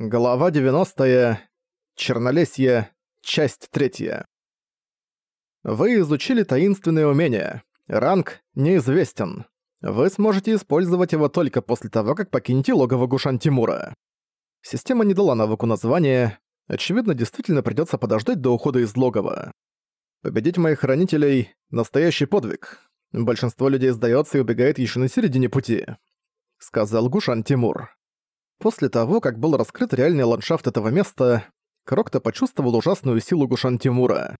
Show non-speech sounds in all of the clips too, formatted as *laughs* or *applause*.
Глава 90. Чернолесье. Часть 3. Вы изучили таинственное умение. Ранг неизвестен. Вы сможете использовать его только после того, как покинете логово Гушан Тимура. Система не дала навыку названия. Очевидно, действительно придётся подождать до ухода из логова. Победить моих хранителей — настоящий подвиг. Большинство людей сдаётся и убегает ещё на середине пути. Сказал Гушан Тимур. После того, как был раскрыт реальный ландшафт этого места, Крокто почувствовал ужасную силу Гушан Тимура.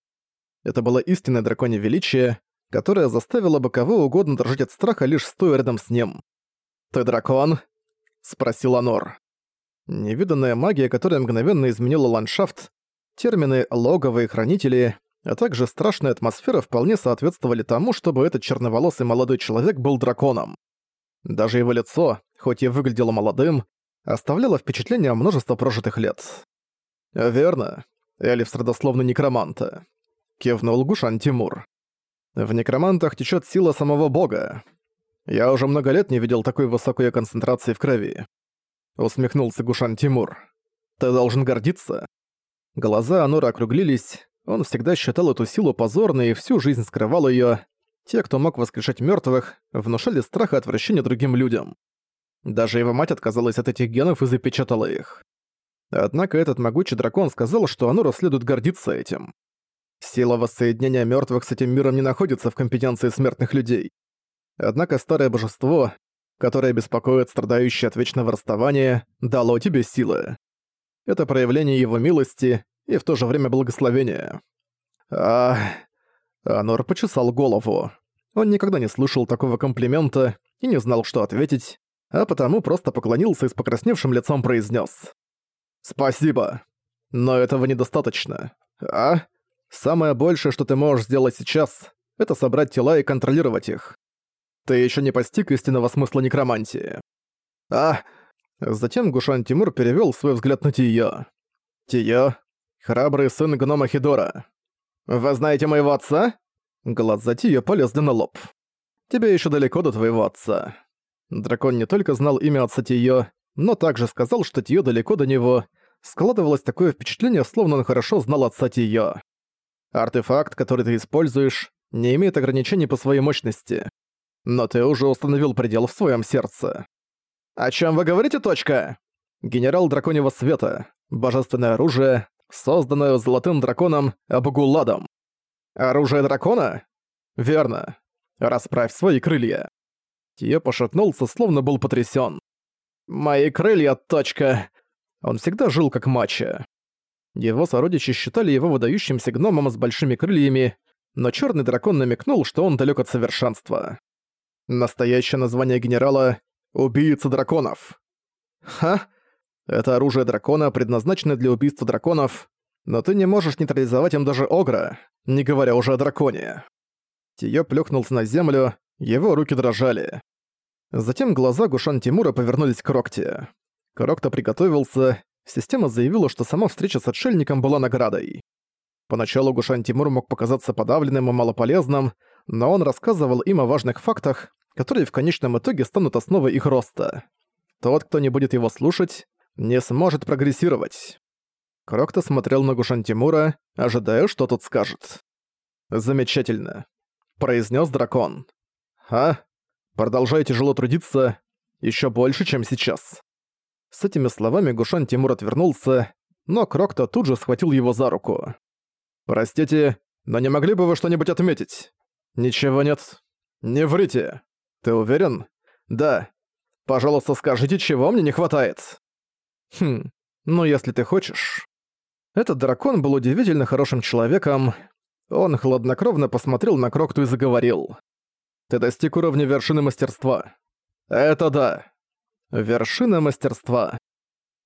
Это было истинное драконье величие, которое заставило бы кого угодно дрожать от страха лишь стоя рядом с ним. «Ты дракон?» — спросил Анор. Невиданная магия, которая мгновенно изменила ландшафт, термины «логово» и «хранители», а также страшная атмосфера вполне соответствовали тому, чтобы этот черноволосый молодой человек был драконом. Даже его лицо, хоть и выглядело молодым, оставляло впечатление множества прожитых лет. «Верно. Элиф родословно некроманта», — кивнул Гушан Тимур. «В некромантах течет сила самого бога. Я уже много лет не видел такой высокой концентрации в крови». Усмехнулся Гушан Тимур. «Ты должен гордиться». Глаза Анора округлились, он всегда считал эту силу позорной и всю жизнь скрывал ее. Те, кто мог воскрешать мертвых, внушали страх и отвращение другим людям. Даже его мать отказалась от этих генов и запечатала их. Однако этот могучий дракон сказал, что Анура следует гордиться этим. Сила воссоединения мертвых с этим миром не находится в компетенции смертных людей. Однако старое божество, которое беспокоит страдающие от вечного расставания, дало тебе силы. Это проявление его милости и в то же время благословения. А... Анор почесал голову. Он никогда не слышал такого комплимента и не знал, что ответить, а потому просто поклонился и с покрасневшим лицом произнес: «Спасибо. Но этого недостаточно. А? Самое большее, что ты можешь сделать сейчас, это собрать тела и контролировать их. Ты еще не постиг истинного смысла некромантии. А...» Затем Гушан Тимур перевел свой взгляд на Тиё. «Тиё, храбрый сын гнома Хидора. Вы знаете моего отца?» Глаза Тиё полезли на лоб. «Тебе еще далеко до твоего отца. Дракон не только знал имя отца Тиё, но также сказал, что Тиё далеко до него. Складывалось такое впечатление, словно он хорошо знал отца Тиё. Артефакт, который ты используешь, не имеет ограничений по своей мощности. Но ты уже установил предел в своем сердце. «О чем вы говорите, точка?» Генерал Драконьего Света. Божественное оружие, созданное Золотым Драконом Абугуладом. Оружие дракона? Верно. Расправь свои крылья. Тиё пошатнулся, словно был потрясён. «Мои крылья, точка!» Он всегда жил как мачо. Его сородичи считали его выдающимся гномом с большими крыльями, но чёрный дракон намекнул, что он далёк от совершенства. Настоящее название генерала — «Убийца драконов». Ха! Это оружие дракона, предназначенное для убийства драконов, но ты не можешь нейтрализовать им даже Огра, не говоря уже о драконе. Тиё плюхнулся на землю, его руки дрожали. Затем глаза Гушан Тимура повернулись к Рокте. Крокта приготовился, система заявила, что сама встреча с отшельником была наградой. Поначалу Гушан Тимур мог показаться подавленным и малополезным, но он рассказывал им о важных фактах, которые в конечном итоге станут основой их роста. Тот, кто не будет его слушать, не сможет прогрессировать. Крокта смотрел на Гушан Тимура, ожидая, что тот скажет. «Замечательно», — произнес дракон. «А? Продолжай тяжело трудиться, еще больше, чем сейчас». С этими словами Гушан Тимур отвернулся, но Крокто тут же схватил его за руку. «Простите, но не могли бы вы что-нибудь отметить?» «Ничего нет. Не врите. Ты уверен?» «Да. Пожалуйста, скажите, чего мне не хватает?» «Хм, ну если ты хочешь...» Этот дракон был удивительно хорошим человеком. Он хладнокровно посмотрел на Крокту и заговорил. Ты достиг уровня вершины мастерства. Это да. Вершина мастерства.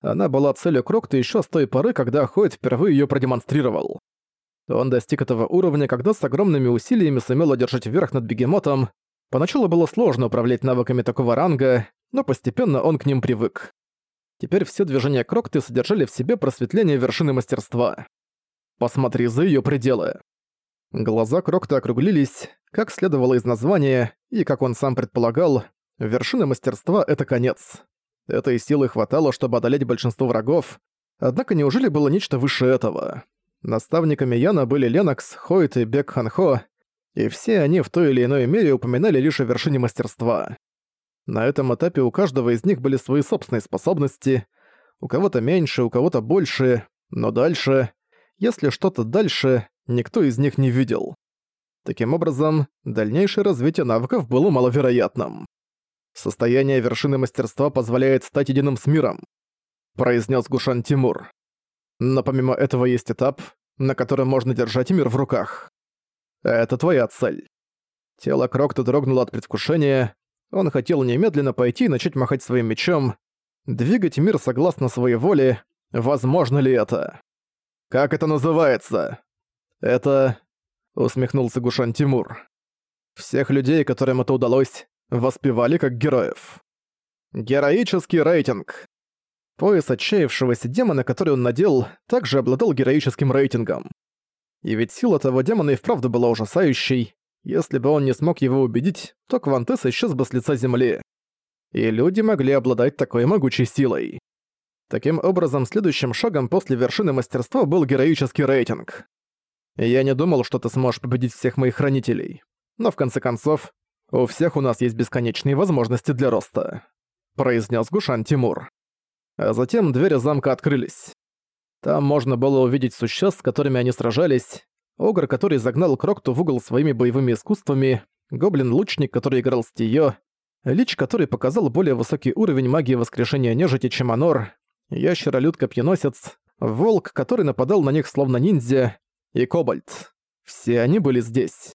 Она была целью Крокта еще с той поры, когда Хойд впервые ее продемонстрировал. Он достиг этого уровня, когда с огромными усилиями сумел одержать верх над бегемотом. Поначалу было сложно управлять навыками такого ранга, но постепенно он к ним привык. Теперь все движения Крокты содержали в себе просветление вершины мастерства. Посмотри за ее пределы. Глаза Крокта округлились, как следовало из названия, и, как он сам предполагал, вершина мастерства — это конец. Этой силы хватало, чтобы одолеть большинство врагов, однако неужели было нечто выше этого? Наставниками Яна были Ленокс, Хойт и Бек Ханхо, и все они в той или иной мере упоминали лишь о вершине мастерства. На этом этапе у каждого из них были свои собственные способности, у кого-то меньше, у кого-то больше, но дальше, если что-то дальше, никто из них не видел. Таким образом, дальнейшее развитие навыков было маловероятным. Состояние вершины мастерства позволяет стать единым с миром, произнес Гушан Тимур. Но помимо этого есть этап, на котором можно держать мир в руках. Это твоя цель. Тело Крокта дрогнуло от предвкушения. Он хотел немедленно пойти и начать махать своим мечом. Двигать мир согласно своей воле. Возможно ли это? Как это называется? Это... Усмехнулся Гушан Тимур. Всех людей, которым это удалось, воспевали как героев. Героический рейтинг. Пояс отчаявшегося демона, который он надел, также обладал героическим рейтингом. И ведь сила того демона и вправду была ужасающей. Если бы он не смог его убедить, то Квантес исчез бы с лица земли. И люди могли обладать такой могучей силой. Таким образом, следующим шагом после вершины мастерства был героический рейтинг. Я не думал, что ты сможешь победить всех моих хранителей. Но в конце концов, у всех у нас есть бесконечные возможности для роста», — произнес Гушан Тимур. А затем двери замка открылись. Там можно было увидеть существ, с которыми они сражались, огр, который загнал Крокту в угол своими боевыми искусствами, гоблин-лучник, который играл с Тиё, лич, который показал более высокий уровень магии воскрешения нежити, чем Анор, ящеролюд-копьеносец, волк, который нападал на них словно ниндзя, и кобальт. Все они были здесь.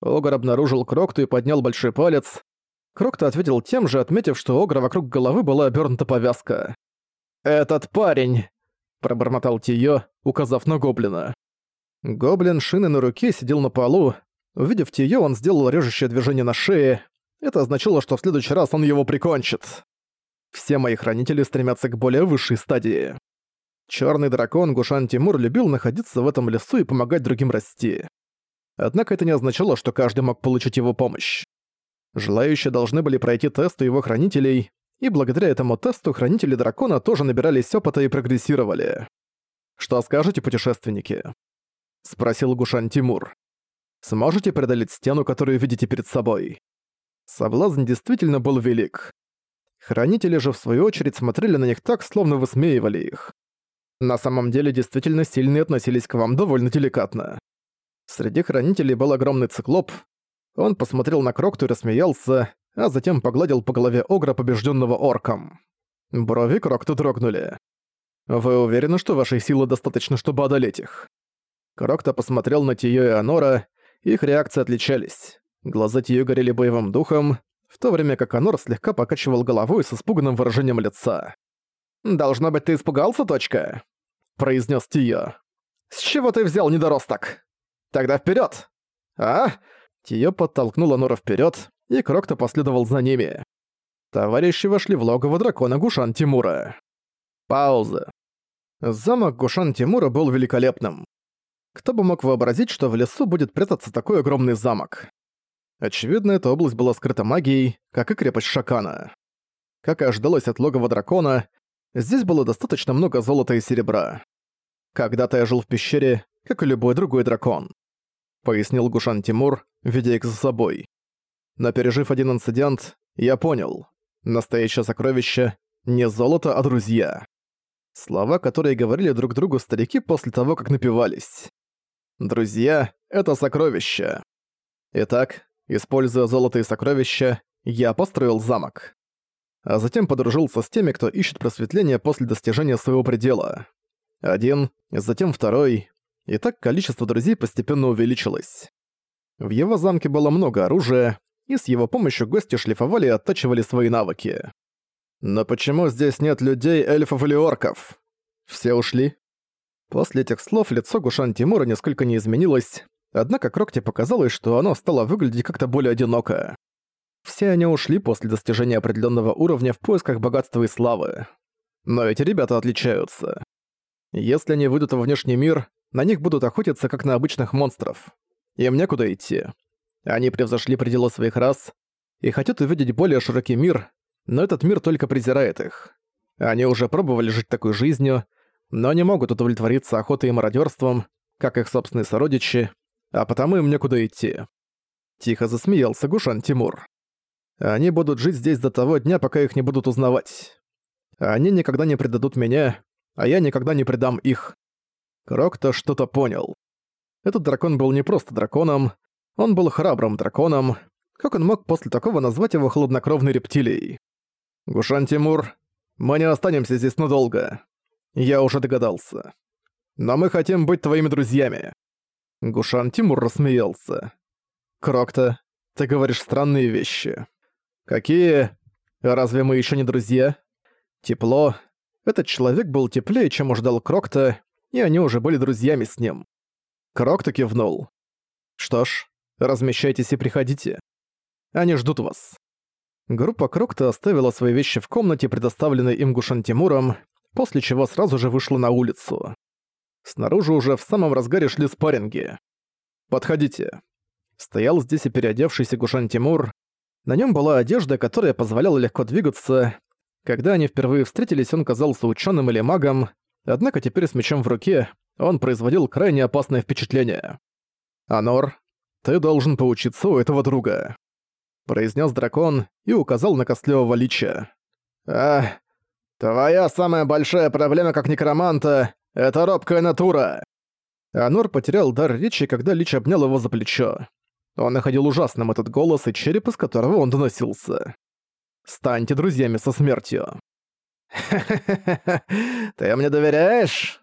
Огр обнаружил Крокту и поднял большой палец. Крокта ответил тем же, отметив, что Огра вокруг головы была обернута повязка. «Этот парень!» – пробормотал Тиё, указав на гоблина. Гоблин шины на руке сидел на полу. Увидев Тиё, он сделал режущее движение на шее. Это означало, что в следующий раз он его прикончит. Все мои хранители стремятся к более высшей стадии. Черный дракон Гушан Тимур любил находиться в этом лесу и помогать другим расти. Однако это не означало, что каждый мог получить его помощь. Желающие должны были пройти тест у его хранителей, и благодаря этому тесту хранители дракона тоже набирались опыта и прогрессировали. «Что скажете, путешественники?» — спросил Гушан Тимур. «Сможете преодолеть стену, которую видите перед собой?» Соблазн действительно был велик. Хранители же в свою очередь смотрели на них так, словно высмеивали их. На самом деле действительно сильные относились к вам довольно деликатно. Среди хранителей был огромный циклоп. Он посмотрел на Крокту и рассмеялся, а затем погладил по голове Огра, побежденного орком. Брови Крокта дрогнули. «Вы уверены, что вашей силы достаточно, чтобы одолеть их?» Крокта посмотрел на Тиё и Анора, их реакции отличались. Глаза Тиё горели боевым духом, в то время как Анор слегка покачивал головой с испуганным выражением лица. «Должно быть, ты испугался, точка?» – произнес Тиё. «С чего ты взял недоросток?» Тогда вперед! А? Тиё подтолкнула Нора вперед, и Крокто последовал за ними. Товарищи вошли в логово дракона Гушан Тимура. Пауза. Замок Гушан Тимура был великолепным. Кто бы мог вообразить, что в лесу будет прятаться такой огромный замок? Очевидно, эта область была скрыта магией, как и крепость Шакана. Как и ожидалось от логова дракона, здесь было достаточно много золота и серебра. Когда-то я жил в пещере, как и любой другой дракон пояснил Гушан Тимур, ведя их за собой. Но пережив один инцидент, я понял. Настоящее сокровище — не золото, а друзья. Слова, которые говорили друг другу старики после того, как напивались. Друзья — это сокровища. Итак, используя золото и сокровища, я построил замок. А затем подружился с теми, кто ищет просветление после достижения своего предела. Один, затем второй, и так количество друзей постепенно увеличилось. В его замке было много оружия, и с его помощью гости шлифовали и оттачивали свои навыки. Но почему здесь нет людей, эльфов или орков? Все ушли? После этих слов лицо Гушан Тимура нисколько не изменилось, однако Крокте показалось, что оно стало выглядеть как-то более одиноко. Все они ушли после достижения определенного уровня в поисках богатства и славы. Но эти ребята отличаются. Если они выйдут во внешний мир, на них будут охотиться, как на обычных монстров. Им некуда идти. Они превзошли пределы своих рас и хотят увидеть более широкий мир, но этот мир только презирает их. Они уже пробовали жить такой жизнью, но не могут удовлетвориться охотой и мародерством, как их собственные сородичи, а потому им некуда идти. Тихо засмеялся Гушан Тимур. Они будут жить здесь до того дня, пока их не будут узнавать. Они никогда не предадут меня, а я никогда не предам их. Крок-то что-то понял. Этот дракон был не просто драконом, он был храбрым драконом. Как он мог после такого назвать его хладнокровной рептилией? «Гушан Тимур, мы не останемся здесь надолго. Я уже догадался. Но мы хотим быть твоими друзьями». Гушан Тимур рассмеялся. «Крокта, ты говоришь странные вещи. Какие? Разве мы еще не друзья? Тепло. Этот человек был теплее, чем ждал Крокта, и они уже были друзьями с ним. Крокта кивнул. Что ж, размещайтесь и приходите. Они ждут вас. Группа Крокта оставила свои вещи в комнате, предоставленной им Гушан Тимуром, после чего сразу же вышла на улицу. Снаружи уже в самом разгаре шли спарринги. «Подходите». Стоял здесь и переодевшийся Гушан Тимур. На нем была одежда, которая позволяла легко двигаться. Когда они впервые встретились, он казался ученым или магом, однако теперь с мечом в руке он производил крайне опасное впечатление. «Анор, ты должен поучиться у этого друга», — произнес дракон и указал на костлёвого лича. «А, твоя самая большая проблема как некроманта — это робкая натура!» Анор потерял дар речи, когда Лич обнял его за плечо. Он находил ужасным этот голос и череп, из которого он доносился. «Станьте друзьями со смертью». «Ха-ха-ха, *laughs* ты мне доверяешь?»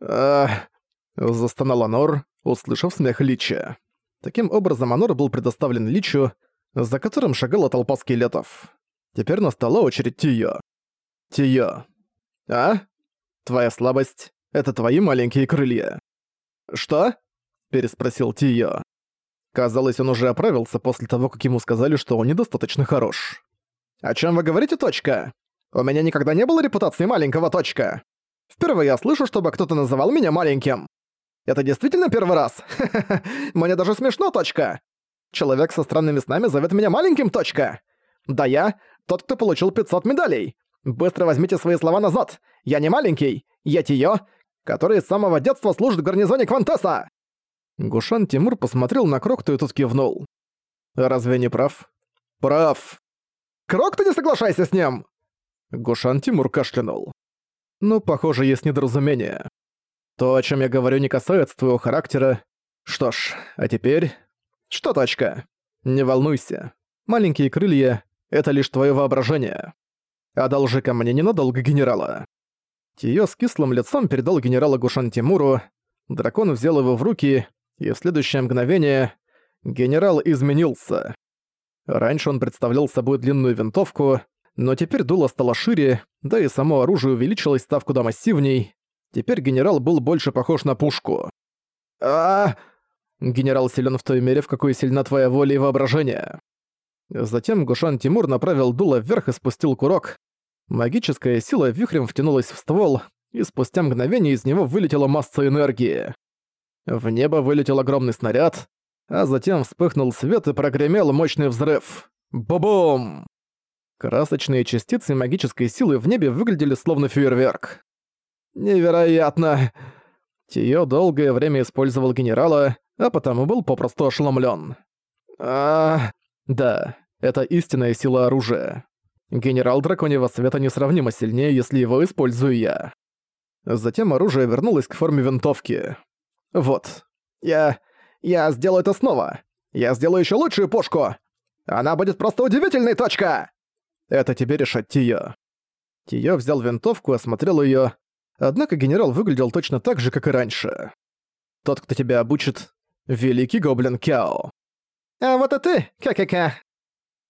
«Ах...» — застонал Анор, услышав смех Лича. Таким образом, Анор был предоставлен Личу, за которым шагала толпа скелетов. Теперь настала очередь Тио. Тио. «А? Твоя слабость — это твои маленькие крылья». «Что?» — переспросил Тио. Казалось, он уже оправился после того, как ему сказали, что он недостаточно хорош. «О чем вы говорите, точка? У меня никогда не было репутации маленького, точка. Впервые я слышу, чтобы кто-то называл меня маленьким. Это действительно первый раз? *laughs* Мне даже смешно, точка. Человек со странными снами зовет меня маленьким, точка. Да я тот, кто получил 500 медалей. Быстро возьмите свои слова назад. Я не маленький, я Тио, который с самого детства служит в гарнизоне Квантеса. Гушан Тимур посмотрел на Крокту и тут кивнул. «Разве не прав?» «Прав!» «Крокта, не соглашайся с ним!» Гушан Тимур кашлянул. «Ну, похоже, есть недоразумение. То, о чем я говорю, не касается твоего характера. Что ж, а теперь... Что, точка? Не волнуйся. Маленькие крылья — это лишь твое воображение. Одолжи ко мне ненадолго генерала». Тиё с кислым лицом передал генерала Гушан Тимуру. Дракон взял его в руки, и в следующее мгновение генерал изменился. Раньше он представлял собой длинную винтовку, но теперь дуло стало шире, да и само оружие увеличилось, став куда массивней. Теперь генерал был больше похож на пушку. а Генерал силен в той мере, в какой сильна твоя воля и воображение. Затем Гушан Тимур направил дуло вверх и спустил курок. Магическая сила вихрем втянулась в ствол, и спустя мгновение из него вылетела масса энергии. В небо вылетел огромный снаряд, а затем вспыхнул свет и прогремел мощный взрыв. Бу-бум! Красочные частицы магической силы в небе выглядели словно фейерверк. Невероятно! Тио долгое время использовал генерала, а потому был попросту ошеломлен. А, да, это истинная сила оружия. Генерал Драконьего Света несравнимо сильнее, если его использую я. Затем оружие вернулось к форме винтовки. Вот. Я... я сделаю это снова. Я сделаю еще лучшую пушку. Она будет просто удивительной, точка! Это тебе решать, Тио. Тио взял винтовку, осмотрел ее. Однако генерал выглядел точно так же, как и раньше. Тот, кто тебя обучит, великий гоблин Кяо. А вот и ты, ка-ка-ка.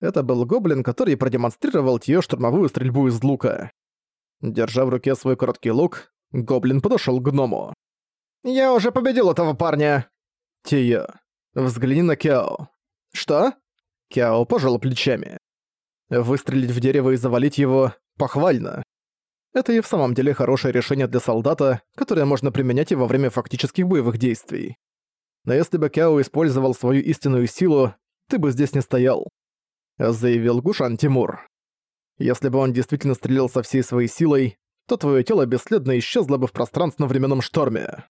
Это был гоблин, который продемонстрировал Тио штурмовую стрельбу из лука. Держа в руке свой короткий лук, гоблин подошел к гному. «Я уже победил этого парня!» «Тио, взгляни на Кяо». «Что?» Кяо пожал плечами. Выстрелить в дерево и завалить его – похвально. Это и в самом деле хорошее решение для солдата, которое можно применять и во время фактических боевых действий. Но если бы Кяо использовал свою истинную силу, ты бы здесь не стоял», — заявил Гушан Тимур. Если бы он действительно стрелял со всей своей силой, то твое тело бесследно исчезло бы в пространственно-временном шторме.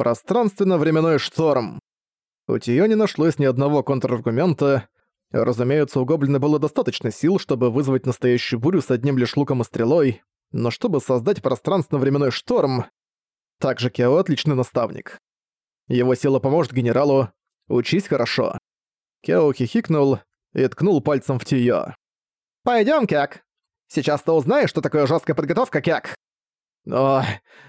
Пространственно-временной шторм. У Тиё не нашлось ни одного контраргумента. Разумеется, у Гоблина было достаточно сил, чтобы вызвать настоящую бурю с одним лишь луком и стрелой, но чтобы создать пространственно-временной шторм... Также Кео отличный наставник. Его сила поможет генералу. Учись хорошо. Кео хихикнул и ткнул пальцем в Тиё. «Пойдём, Кек. Сейчас ты узнаешь, что такое жёсткая подготовка, Кек». «О,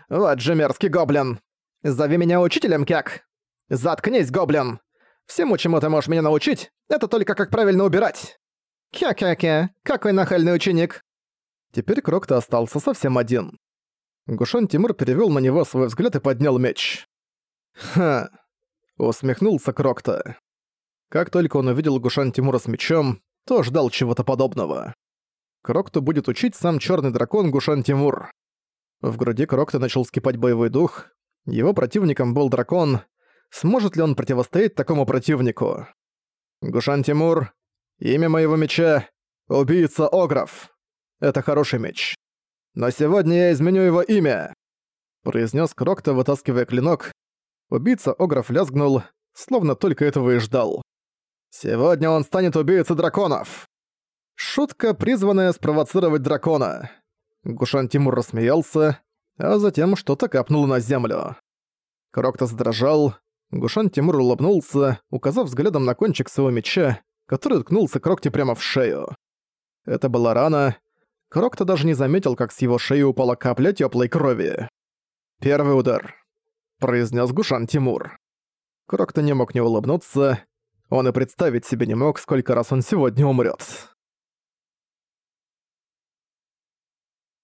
вот же мерзкий гоблин. Зови меня учителем, Кек. Заткнись, гоблин. Всему, чему ты можешь меня научить, это только как правильно убирать». «Кя-кя-кя, какой нахальный ученик!» Теперь Крокто остался совсем один. Гушан Тимур перевёл на него свой взгляд и поднял меч. «Ха!» — усмехнулся Крокто. Как только он увидел Гушан Тимура с мечом, то ждал чего-то подобного. Крокто будет учить сам Чёрный дракон Гушан Тимур. В груди Крокто начал скипать боевой дух. Его противником был дракон. Сможет ли он противостоять такому противнику? Гушан Тимур, имя моего меча — Убийца Огров. Это хороший меч. Но сегодня я изменю его имя, произнес Крокто, вытаскивая клинок. Убийца Огров лязгнул, словно только этого и ждал. Сегодня он станет убийцей драконов. Шутка, призванная спровоцировать дракона. Гушан Тимур рассмеялся, а затем что-то капнуло на землю. Крокто задрожал. Гушан Тимур улыбнулся, указав взглядом на кончик своего меча, который ткнулся Крокте прямо в шею. Это была рана, Крокто даже не заметил, как с его шеи упала капля теплой крови. «Первый удар», — произнес Гушан Тимур. Крокто не мог не улыбнуться. Он и представить себе не мог, сколько раз он сегодня умрет.